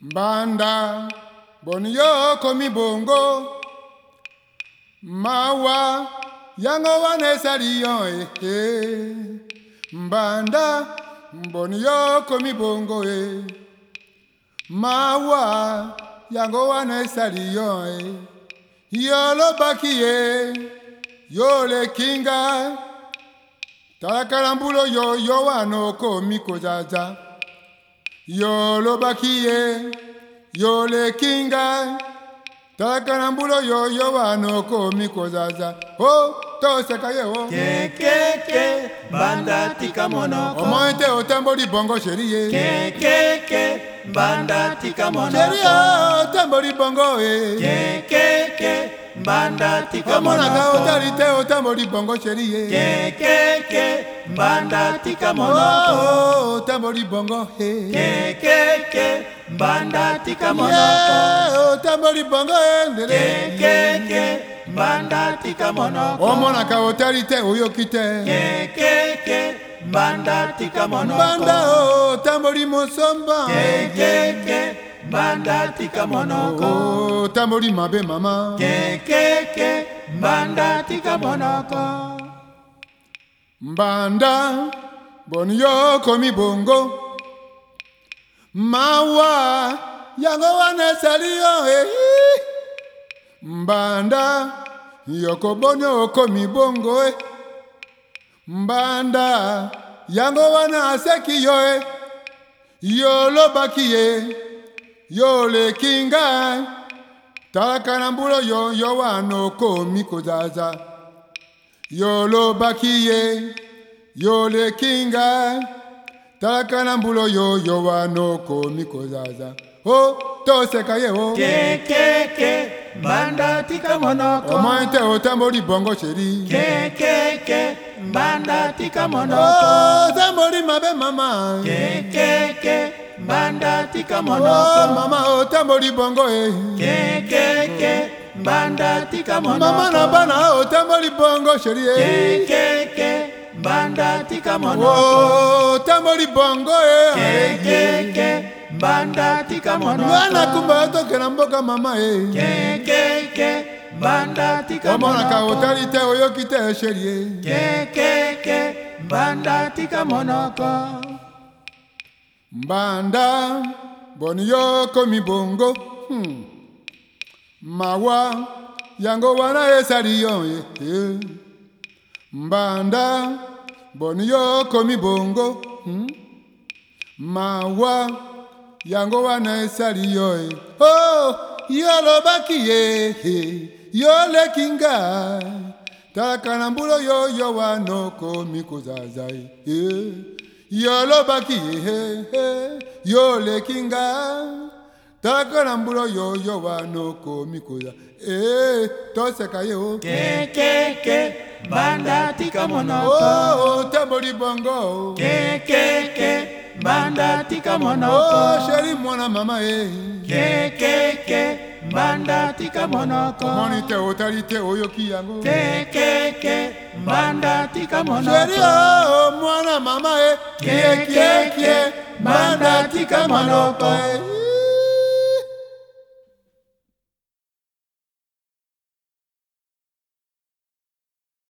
mbanda mboni yo okomi bongo mawa yango wana ezali yo ehe mbanda mboni yo okomi bongo e mawa yango wana ezali yo e yo olobaki ye yo oleki nga talakala mbula oyo yo wana okomi kozaza yo olobaki ye yo oleki ngai talaka na mbula oyo yo wana okomi kozaza o toseka ye o kekeke banda tika monoko omoi te otamboli bongo sheri ye kekeke banda tika monoko sheri otamboli bongo e eh. kekeke mbanda tikamonaka otali te otamboli bongo sheri ye kekeke mbanda tikamonoko otamboli oh, bongo he kekeke mbanda tikamonoko otamboli bongo endele kekeke mbanda tikamonoko omonaka oh, otali te oyoki te kekeke mbanda tikamonoko mbanda otamboli mosomba kekeke banda tika monoko oh, tamboli mabe mama kekeke banda tika monoko mbanda boni yo komi bongo mawa yango wana esali yo ehi mbanda yokoboni okomi bongo e mbanda yango wana aseki yo e yolobaki ye yo oleki ngai talaka na mbula oyo yo wana okomi kozaza yo olobaki ye yo oleki ngai talaka na mbula oyo yo wana okomi kozaza o toseka ye o kekeke mbanda tika monoko omoi te otamboli bongo sheri kekeke mbanda tika monoko otamboli oh, mabe mama kekeke ke, ke. mbanda tika monoko mama otamboli bongo eh. e kekeke mbanda tika monoko mama na bana otamboli bongo sheri eh. e kekeke mbanda tika monoko oh, otamboli bongo eh. e kekeke mbanda tika monoko mwana kumba tokela mboka mama e kekeke mbanda tika omonaka otali te oyoki te sheri e kekeke mbanda tika monoko mbanda boni yokomi bongo hmm. mawa yango wana ezali yo eh, eh. mbanda boni yokomi bongo hmm. mawa yango wana ezali yo eh. oh, yolobaki ye eh. eh. yoleki ngai talaka na mbula yoyo wana okomi kozaza ye eh. yo olobaki ehe yo oleki nga taka na mbula oyo oyo wana okomi koya e toseka ye o kekeke banda tika monoko tamboli bongo kekeke banda tika monoko sheri mwana mama ye kekeke mbanda tika monoko moni te otali te oyoki yango kekeke mbanda tika monokeri o oh, oh, mwana mama eh. e kiekie mbanda tika monoko e